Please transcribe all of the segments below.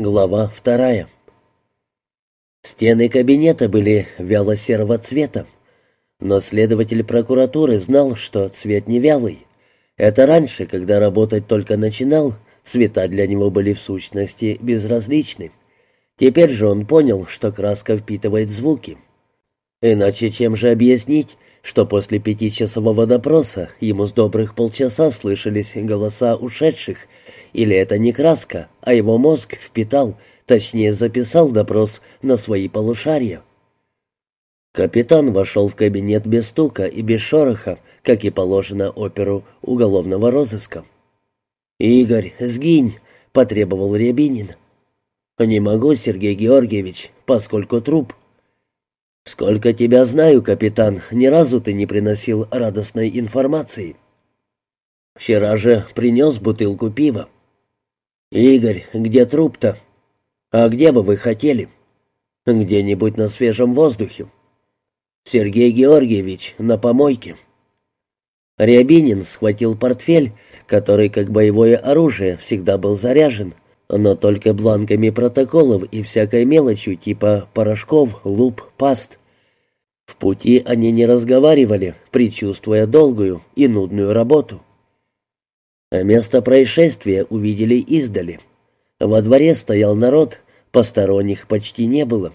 Глава вторая. Стены кабинета были вяло-серого цвета, но следователь прокуратуры знал, что цвет не вялый. Это раньше, когда работать только начинал, цвета для него были в сущности безразличны. Теперь же он понял, что краска впитывает звуки. Иначе чем же объяснить, что после пятичасового допроса ему с добрых полчаса слышались голоса ушедших, или это не краска, а его мозг впитал, точнее записал допрос на свои полушария. Капитан вошел в кабинет без стука и без шороха, как и положено оперу уголовного розыска. «Игорь, сгинь!» — потребовал Рябинин. «Не могу, Сергей Георгиевич, поскольку труп». «Сколько тебя знаю, капитан, ни разу ты не приносил радостной информации». «Вчера же принес бутылку пива». «Игорь, где труп-то?» «А где бы вы хотели?» «Где-нибудь на свежем воздухе». «Сергей Георгиевич, на помойке». Рябинин схватил портфель, который, как боевое оружие, всегда был заряжен, но только бланками протоколов и всякой мелочью типа порошков, луп, паст. В пути они не разговаривали, предчувствуя долгую и нудную работу. Место происшествия увидели издали. Во дворе стоял народ, посторонних почти не было.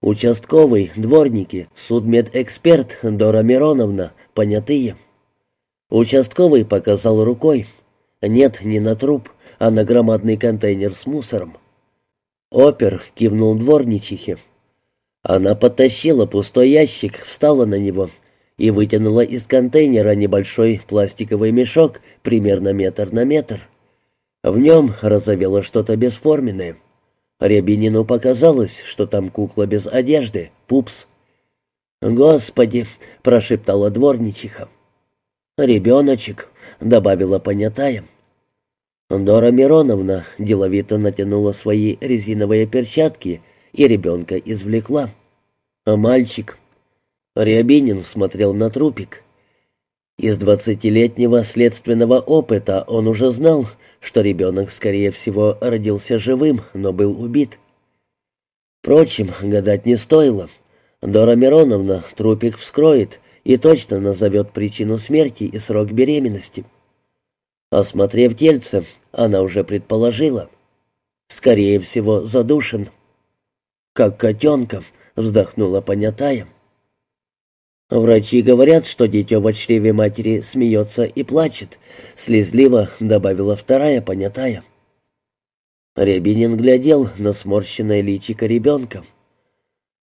Участковый, дворники, судмедэксперт Дора Мироновна, понятые. Участковый показал рукой. Нет, не на труп, а на громадный контейнер с мусором. Опер кивнул дворничихе. Она подтащила пустой ящик, встала на него — и вытянула из контейнера небольшой пластиковый мешок примерно метр на метр. В нем разовело что-то бесформенное. Рябинину показалось, что там кукла без одежды, пупс. «Господи!» — прошептала дворничиха. «Ребеночек», — добавила понятая. Дора Мироновна деловито натянула свои резиновые перчатки и ребенка извлекла. «Мальчик», Рябинин смотрел на трупик. Из двадцатилетнего следственного опыта он уже знал, что ребенок, скорее всего, родился живым, но был убит. Впрочем, гадать не стоило. Дора Мироновна трупик вскроет и точно назовет причину смерти и срок беременности. Осмотрев тельце, она уже предположила. Скорее всего, задушен. «Как котенка», — вздохнула понятая. «Врачи говорят, что дитё в чреве матери смеется и плачет», — слезливо добавила вторая понятая. Рябинин глядел на сморщенное личико ребенка.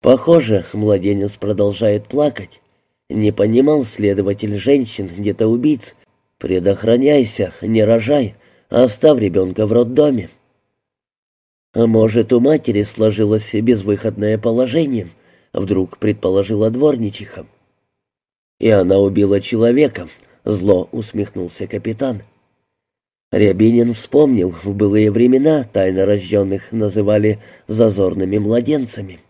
Похоже, младенец продолжает плакать. Не понимал следователь женщин, где-то убийц. Предохраняйся, не рожай, оставь ребенка в роддоме. А может, у матери сложилось безвыходное положение, вдруг предположила дворничиха. «И она убила человека», — зло усмехнулся капитан. Рябинин вспомнил, в былые времена тайно рожденных называли «зазорными младенцами».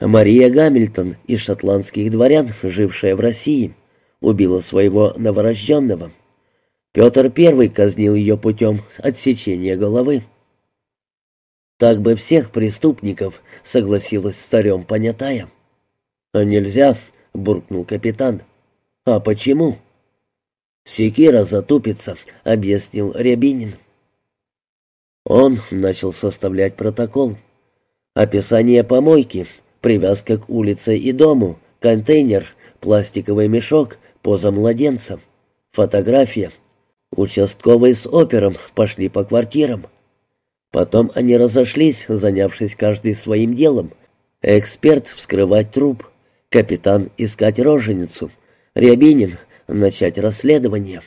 Мария Гамильтон из шотландских дворян, жившая в России, убила своего новорожденного. Петр I казнил ее путем отсечения головы. «Так бы всех преступников», — согласилась с царем понятая. «А нельзя», буркнул капитан. «А почему?» «Секира затупится», — объяснил Рябинин. Он начал составлять протокол. Описание помойки, привязка к улице и дому, контейнер, пластиковый мешок, поза младенца, фотография. Участковый с опером пошли по квартирам. Потом они разошлись, занявшись каждый своим делом. Эксперт вскрывать труп — Капитан искать роженицу. Рябинин начать расследование.